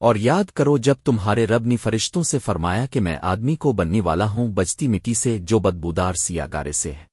اور یاد کرو جب تمہارے رب نے فرشتوں سے فرمایا کہ میں آدمی کو بننے والا ہوں بجتی مٹی سے جو بدبودار سیاگارے سے ہے۔